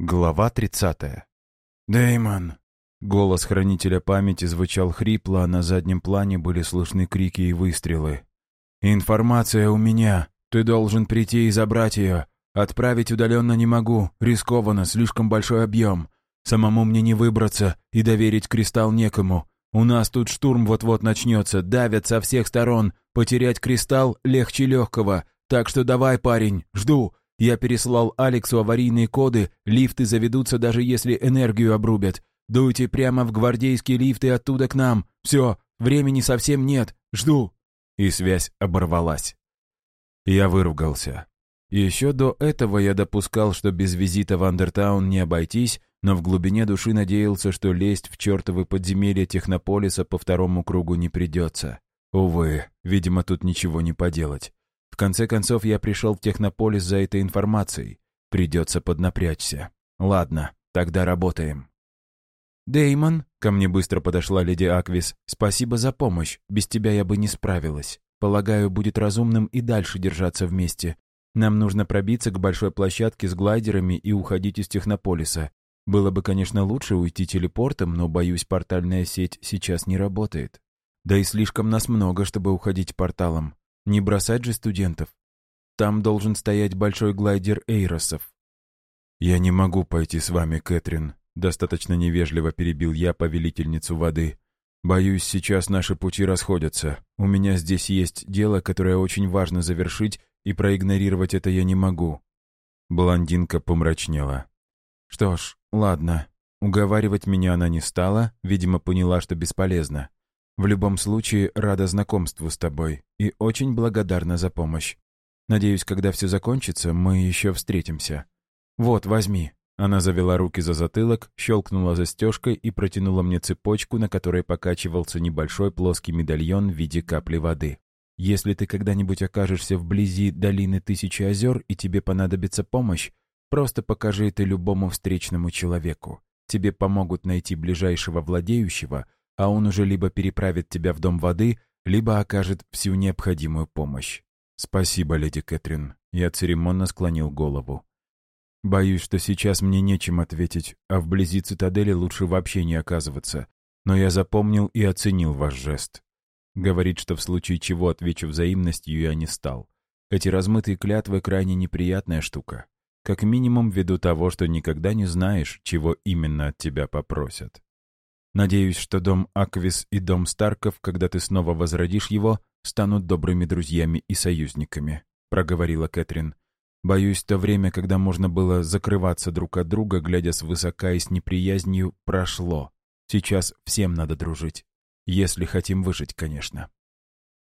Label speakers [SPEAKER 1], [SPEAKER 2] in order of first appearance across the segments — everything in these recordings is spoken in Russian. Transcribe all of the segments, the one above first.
[SPEAKER 1] Глава 30.
[SPEAKER 2] «Дэймон!» Голос хранителя памяти звучал хрипло, а на заднем плане были слышны крики и выстрелы. «Информация у меня. Ты должен прийти и забрать ее. Отправить удаленно не могу. Рискованно, слишком большой объем. Самому мне не выбраться и доверить кристалл некому. У нас тут штурм вот-вот начнется, давят со всех сторон. Потерять кристалл легче легкого. Так что давай, парень, жду. Я переслал Алексу аварийные коды, лифты заведутся, даже если энергию обрубят. Дуйте прямо в гвардейские лифты оттуда к нам. Все, времени совсем нет. Жду». И связь оборвалась. Я выругался. Еще до этого я допускал, что без визита в Андертаун не обойтись, но в глубине души надеялся, что лезть в чертовы подземелья Технополиса по второму кругу не придется. Увы, видимо, тут ничего не поделать. Конце концов, я пришел в Технополис за этой информацией. Придется поднапрячься. Ладно, тогда работаем. Деймон, ко мне быстро подошла леди Аквис, спасибо за помощь. Без тебя я бы не справилась. Полагаю, будет разумным и дальше держаться вместе. Нам нужно пробиться к большой площадке с глайдерами и уходить из Технополиса. Было бы, конечно, лучше уйти телепортом, но, боюсь, портальная сеть сейчас не работает. Да и слишком нас много, чтобы уходить порталом. Не бросать же студентов. Там должен стоять большой глайдер Эйросов. «Я не могу пойти с вами, Кэтрин», — достаточно невежливо перебил я повелительницу воды. «Боюсь, сейчас наши пути расходятся. У меня здесь есть дело, которое очень важно завершить, и проигнорировать это я не могу». Блондинка помрачнела. «Что ж, ладно. Уговаривать меня она не стала, видимо, поняла, что бесполезно. В любом случае, рада знакомству с тобой и очень благодарна за помощь. Надеюсь, когда все закончится, мы еще встретимся. Вот, возьми». Она завела руки за затылок, щелкнула застежкой и протянула мне цепочку, на которой покачивался небольшой плоский медальон в виде капли воды. «Если ты когда-нибудь окажешься вблизи долины Тысячи озер и тебе понадобится помощь, просто покажи это любому встречному человеку. Тебе помогут найти ближайшего владеющего — а он уже либо переправит тебя в дом воды, либо окажет всю необходимую помощь. «Спасибо, леди Кэтрин», — я церемонно склонил голову. «Боюсь, что сейчас мне нечем ответить, а вблизи цитадели лучше вообще не оказываться. Но я запомнил и оценил ваш жест. Говорит, что в случае чего отвечу взаимностью, я не стал. Эти размытые клятвы крайне неприятная штука. Как минимум ввиду того, что никогда не знаешь, чего именно от тебя попросят. Надеюсь, что дом Аквис и дом Старков, когда ты снова возродишь его, станут добрыми друзьями и союзниками», — проговорила Кэтрин. «Боюсь, то время, когда можно было закрываться друг от друга, глядя свысока и с неприязнью, прошло. Сейчас всем надо дружить. Если хотим выжить, конечно».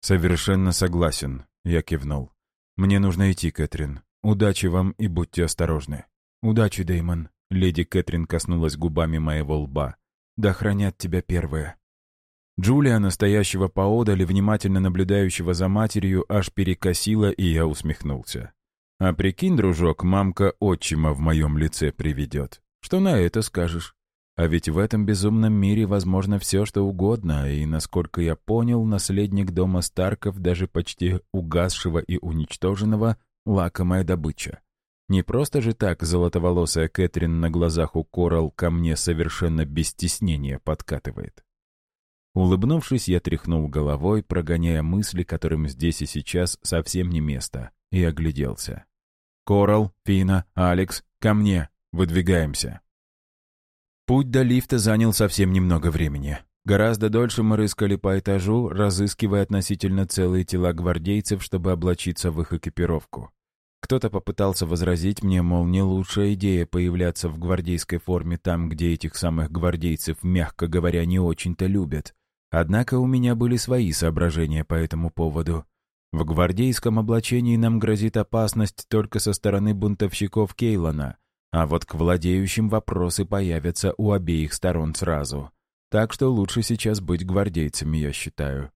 [SPEAKER 2] «Совершенно согласен», — я кивнул. «Мне нужно идти, Кэтрин. Удачи вам и будьте осторожны». «Удачи, Дэймон», — леди Кэтрин коснулась губами моего лба. Да хранят тебя первые». Джулия, настоящего поодаль внимательно наблюдающего за матерью, аж перекосила, и я усмехнулся. «А прикинь, дружок, мамка отчима в моем лице приведет. Что на это скажешь? А ведь в этом безумном мире возможно все, что угодно, и, насколько я понял, наследник дома Старков, даже почти угасшего и уничтоженного, лакомая добыча. Не просто же так золотоволосая Кэтрин на глазах у Корал ко мне совершенно без стеснения подкатывает. Улыбнувшись, я тряхнул головой, прогоняя мысли, которым здесь и сейчас совсем не место, и огляделся. «Корал, Фина, Алекс, ко мне! Выдвигаемся!» Путь до лифта занял совсем немного времени. Гораздо дольше мы рыскали по этажу, разыскивая относительно целые тела гвардейцев, чтобы облачиться в их экипировку. Кто-то попытался возразить мне, мол, не лучшая идея появляться в гвардейской форме там, где этих самых гвардейцев, мягко говоря, не очень-то любят. Однако у меня были свои соображения по этому поводу. В гвардейском облачении нам грозит опасность только со стороны бунтовщиков Кейлона, а вот к владеющим вопросы появятся у обеих сторон сразу. Так что лучше сейчас быть гвардейцами, я считаю.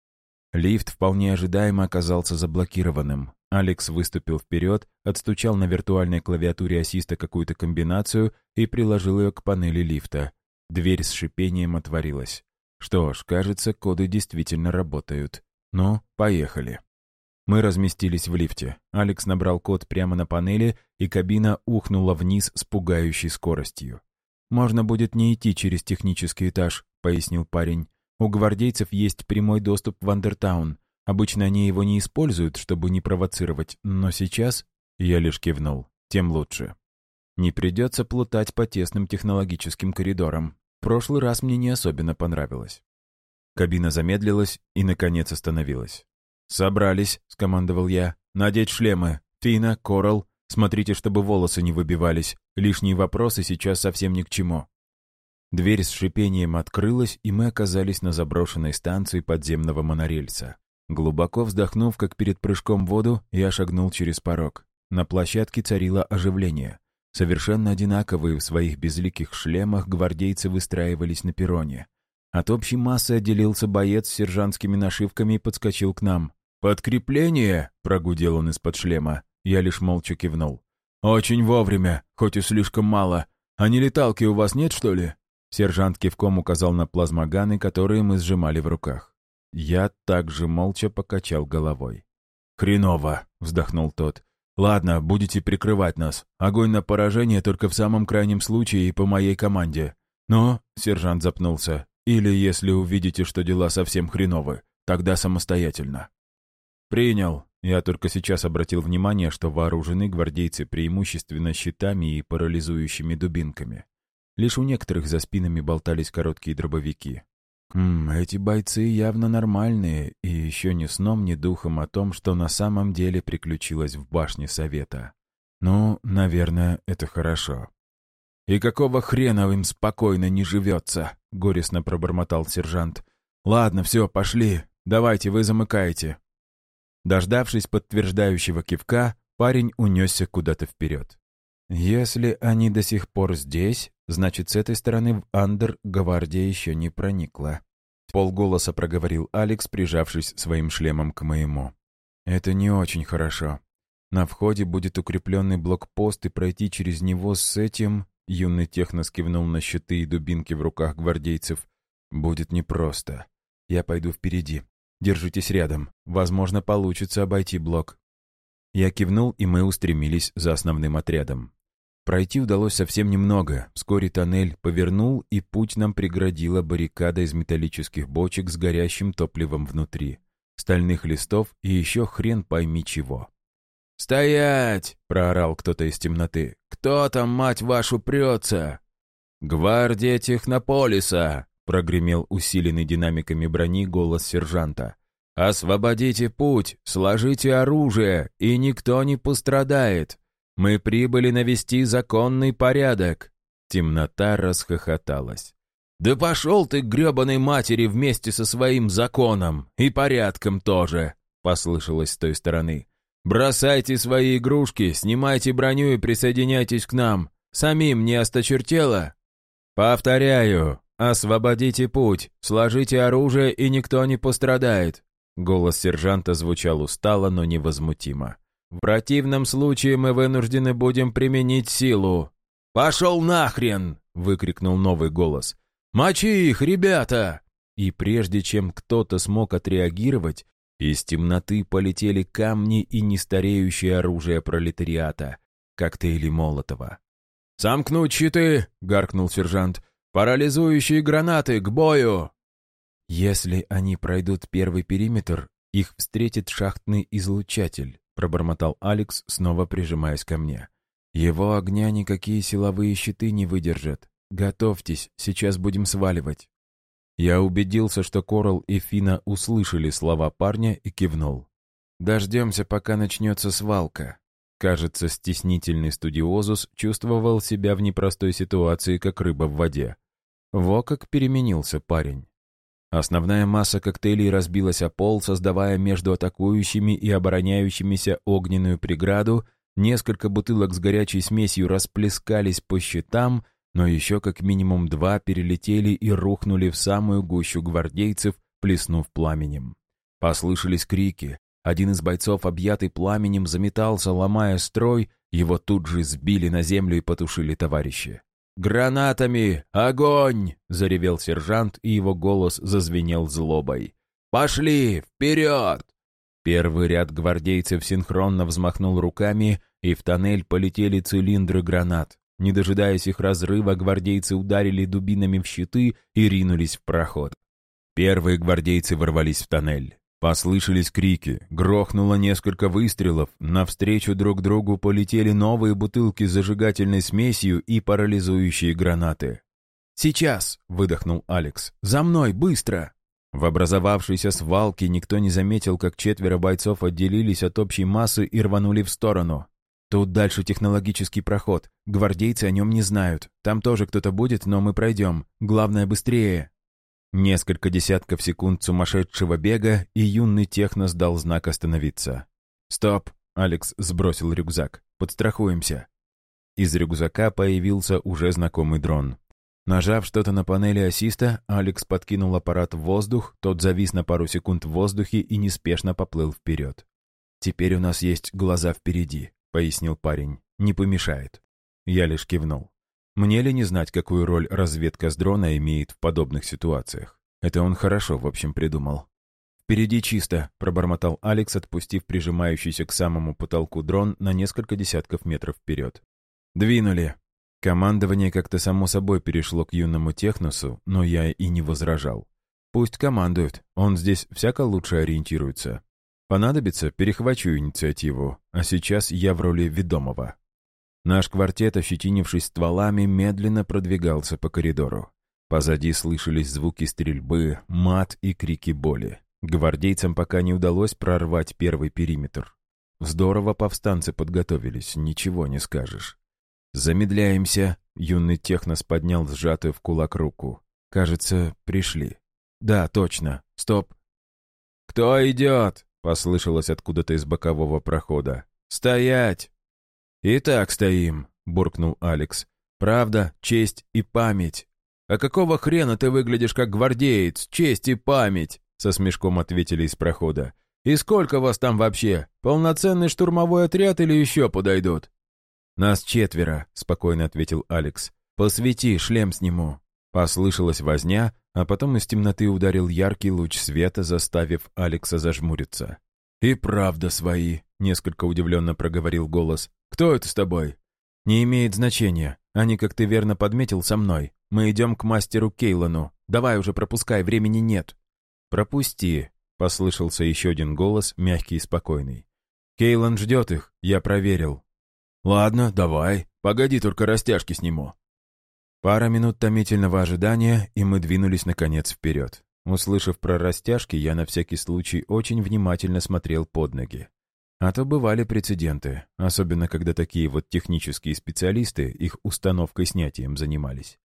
[SPEAKER 2] Лифт вполне ожидаемо оказался заблокированным. Алекс выступил вперед, отстучал на виртуальной клавиатуре ассиста какую-то комбинацию и приложил ее к панели лифта. Дверь с шипением отворилась. Что ж, кажется, коды действительно работают. Ну, поехали. Мы разместились в лифте. Алекс набрал код прямо на панели, и кабина ухнула вниз с пугающей скоростью. «Можно будет не идти через технический этаж», — пояснил парень. «У гвардейцев есть прямой доступ в Андертаун. Обычно они его не используют, чтобы не провоцировать, но сейчас...» Я лишь кивнул. «Тем лучше». Не придется плутать по тесным технологическим коридорам. Прошлый раз мне не особенно понравилось. Кабина замедлилась и, наконец, остановилась. «Собрались», — скомандовал я. «Надеть шлемы. Фина, Корал. Смотрите, чтобы волосы не выбивались. Лишние вопросы сейчас совсем ни к чему». Дверь с шипением открылась, и мы оказались на заброшенной станции подземного монорельса. Глубоко вздохнув, как перед прыжком в воду, я шагнул через порог. На площадке царило оживление. Совершенно одинаковые в своих безликих шлемах гвардейцы выстраивались на перроне. От общей массы отделился боец с сержантскими нашивками и подскочил к нам. «Подкрепление!» — прогудел он из-под шлема. Я лишь молча кивнул. «Очень вовремя, хоть и слишком мало. А не леталки у вас нет, что ли?» Сержант кивком указал на плазмоганы, которые мы сжимали в руках. Я также молча покачал головой. «Хреново!» — вздохнул тот. «Ладно, будете прикрывать нас. Огонь на поражение только в самом крайнем случае и по моей команде. Но...» — сержант запнулся. «Или если увидите, что дела совсем хреновы, тогда самостоятельно». «Принял». Я только сейчас обратил внимание, что вооружены гвардейцы преимущественно щитами и парализующими дубинками. Лишь у некоторых за спинами болтались короткие дробовики. Хм, эти бойцы явно нормальные, и еще ни сном, ни духом о том, что на самом деле приключилось в башне Совета. Ну, наверное, это хорошо. «И какого хрена им спокойно не живется?» — горестно пробормотал сержант. «Ладно, все, пошли. Давайте, вы замыкаете. Дождавшись подтверждающего кивка, парень унесся куда-то вперед. «Если они до сих пор здесь, значит, с этой стороны в Андер гвардия еще не проникла», — полголоса проговорил Алекс, прижавшись своим шлемом к моему. «Это не очень хорошо. На входе будет укрепленный блокпост, и пройти через него с этим...» Юный техно скивнул на щиты и дубинки в руках гвардейцев. «Будет непросто. Я пойду впереди. Держитесь рядом. Возможно, получится обойти блок». Я кивнул, и мы устремились за основным отрядом. Пройти удалось совсем немного. Вскоре тоннель повернул, и путь нам преградила баррикада из металлических бочек с горящим топливом внутри, стальных листов и еще хрен пойми чего. «Стоять!» — проорал кто-то из темноты. «Кто там, мать вашу, прется?» «Гвардия Технополиса!» — прогремел усиленный динамиками брони голос сержанта. «Освободите путь, сложите оружие, и никто не пострадает. Мы прибыли навести законный порядок». Темнота расхохоталась. «Да пошел ты к гребаной матери вместе со своим законом и порядком тоже!» — послышалось с той стороны. «Бросайте свои игрушки, снимайте броню и присоединяйтесь к нам. Самим не осточертело?» «Повторяю, «Освободите путь, сложите оружие, и никто не пострадает». Голос сержанта звучал устало, но невозмутимо. «В противном случае мы вынуждены будем применить силу». «Пошел нахрен!» — выкрикнул новый голос. «Мочи их, ребята!» И прежде чем кто-то смог отреагировать, из темноты полетели камни и нестареющее оружие пролетариата, коктейли Молотова. «Сомкнуть щиты!» — гаркнул сержант. «Парализующие гранаты, к бою!» «Если они пройдут первый периметр, их встретит шахтный излучатель», пробормотал Алекс, снова прижимаясь ко мне. «Его огня никакие силовые щиты не выдержат. Готовьтесь, сейчас будем сваливать». Я убедился, что Корал и Фина услышали слова парня и кивнул. «Дождемся, пока начнется свалка». Кажется, стеснительный студиозус чувствовал себя в непростой ситуации, как рыба в воде. Во как переменился парень. Основная масса коктейлей разбилась о пол, создавая между атакующими и обороняющимися огненную преграду, несколько бутылок с горячей смесью расплескались по щитам, но еще как минимум два перелетели и рухнули в самую гущу гвардейцев, плеснув пламенем. Послышались крики. Один из бойцов, объятый пламенем, заметался, ломая строй, его тут же сбили на землю и потушили товарищи. «Гранатами! Огонь!» — заревел сержант, и его голос зазвенел злобой. «Пошли! Вперед!» Первый ряд гвардейцев синхронно взмахнул руками, и в тоннель полетели цилиндры гранат. Не дожидаясь их разрыва, гвардейцы ударили дубинами в щиты и ринулись в проход. Первые гвардейцы ворвались в тоннель. Послышались крики, грохнуло несколько выстрелов, навстречу друг другу полетели новые бутылки с зажигательной смесью и парализующие гранаты. «Сейчас!» — выдохнул Алекс. «За мной, быстро!» В образовавшейся свалке никто не заметил, как четверо бойцов отделились от общей массы и рванули в сторону. Тут дальше технологический проход. Гвардейцы о нем не знают. Там тоже кто-то будет, но мы пройдем. Главное, быстрее. Несколько десятков секунд сумасшедшего бега, и юный технос дал знак остановиться. «Стоп!» — Алекс сбросил рюкзак. «Подстрахуемся». Из рюкзака появился уже знакомый дрон. Нажав что-то на панели ассиста, Алекс подкинул аппарат в воздух, тот завис на пару секунд в воздухе и неспешно поплыл вперед. «Теперь у нас есть глаза впереди», — пояснил парень. «Не помешает». Я лишь кивнул. Мне ли не знать, какую роль разведка с дрона имеет в подобных ситуациях? Это он хорошо, в общем, придумал. «Впереди чисто», — пробормотал Алекс, отпустив прижимающийся к самому потолку дрон на несколько десятков метров вперед. «Двинули». Командование как-то само собой перешло к юному техносу, но я и не возражал. Пусть командует, он здесь всяко лучше ориентируется. Понадобится, перехвачу инициативу, а сейчас я в роли ведомого. Наш квартет, ощетинившись стволами, медленно продвигался по коридору. Позади слышались звуки стрельбы, мат и крики боли. Гвардейцам пока не удалось прорвать первый периметр. Здорово повстанцы подготовились, ничего не скажешь. «Замедляемся!» — юный технос поднял сжатую в кулак руку. «Кажется, пришли». «Да, точно. Стоп!» «Кто идет?» — послышалось откуда-то из бокового прохода. «Стоять!» «И так стоим», — буркнул Алекс. «Правда, честь и память». «А какого хрена ты выглядишь как гвардеец? Честь и память!» Со смешком ответили из прохода. «И сколько вас там вообще? Полноценный штурмовой отряд или еще подойдут?» «Нас четверо», — спокойно ответил Алекс. «Посвети, шлем сниму». Послышалась возня, а потом из темноты ударил яркий луч света, заставив Алекса зажмуриться. «И правда свои», — несколько удивленно проговорил голос. «Кто это с тобой?» «Не имеет значения. Они, как ты верно подметил, со мной. Мы идем к мастеру Кейлану. Давай уже пропускай, времени нет». «Пропусти», — послышался еще один голос, мягкий и спокойный. «Кейлан ждет их, я проверил». «Ладно, давай. Погоди, только растяжки сниму». Пара минут томительного ожидания, и мы двинулись, наконец, вперед. Услышав про растяжки, я на всякий случай очень внимательно смотрел под ноги. А то бывали прецеденты, особенно когда такие вот технические специалисты их установкой-снятием занимались.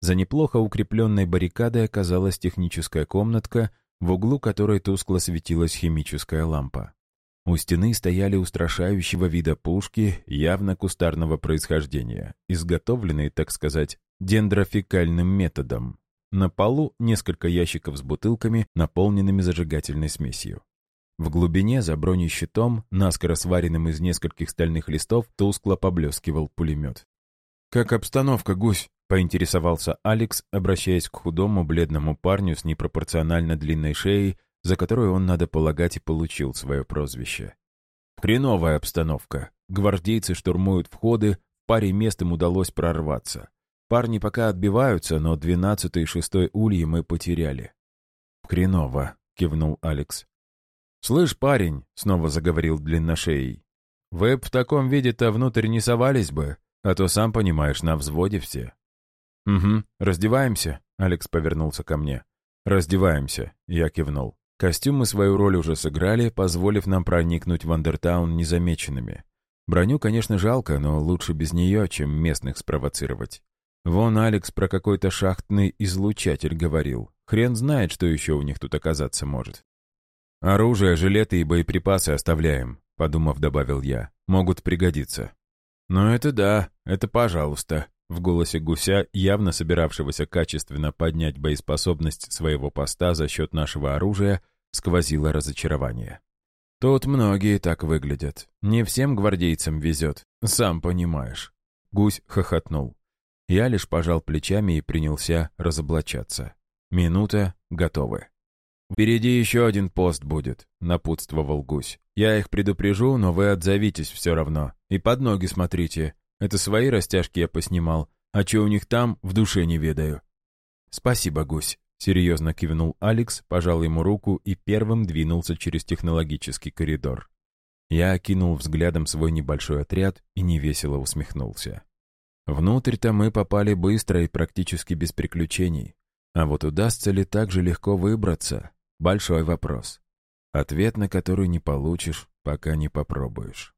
[SPEAKER 2] За неплохо укрепленной баррикадой оказалась техническая комнатка, в углу которой тускло светилась химическая лампа. У стены стояли устрашающего вида пушки явно кустарного происхождения, изготовленные, так сказать, дендрофикальным методом. На полу несколько ящиков с бутылками, наполненными зажигательной смесью. В глубине, за бронещитом, наскоро сваренным из нескольких стальных листов, тускло поблескивал пулемет. «Как обстановка, гусь?» — поинтересовался Алекс, обращаясь к худому, бледному парню с непропорционально длинной шеей, за которую он, надо полагать, и получил свое прозвище. «Хреновая обстановка. Гвардейцы штурмуют входы, паре мест им удалось прорваться. Парни пока отбиваются, но двенадцатый и шестой ульи мы потеряли». «Хреново», — кивнул Алекс. «Слышь, парень», — снова заговорил длинношеей, «вы б в таком виде-то внутрь не совались бы, а то, сам понимаешь, на взводе все». «Угу, раздеваемся», — Алекс повернулся ко мне. «Раздеваемся», — я кивнул. Костюмы свою роль уже сыграли, позволив нам проникнуть в Андертаун незамеченными. Броню, конечно, жалко, но лучше без нее, чем местных спровоцировать. Вон Алекс про какой-то шахтный излучатель говорил. Хрен знает, что еще у них тут оказаться может. «Оружие, жилеты и боеприпасы оставляем», — подумав, добавил я. «Могут пригодиться». «Ну это да, это пожалуйста», — в голосе гуся, явно собиравшегося качественно поднять боеспособность своего поста за счет нашего оружия, сквозило разочарование. «Тут многие так выглядят. Не всем гвардейцам везет, сам понимаешь». Гусь хохотнул. Я лишь пожал плечами и принялся разоблачаться. Минута, готовы. «Впереди еще один пост будет», — напутствовал гусь. «Я их предупрежу, но вы отзовитесь все равно. И под ноги смотрите. Это свои растяжки я поснимал, а что у них там, в душе не ведаю». «Спасибо, гусь», — серьезно кивнул Алекс, пожал ему руку и первым двинулся через технологический коридор. Я окинул взглядом свой небольшой отряд и невесело усмехнулся. Внутрь-то мы попали быстро и практически без приключений. А вот удастся ли так же легко выбраться? Большой вопрос. Ответ на который не получишь, пока не попробуешь.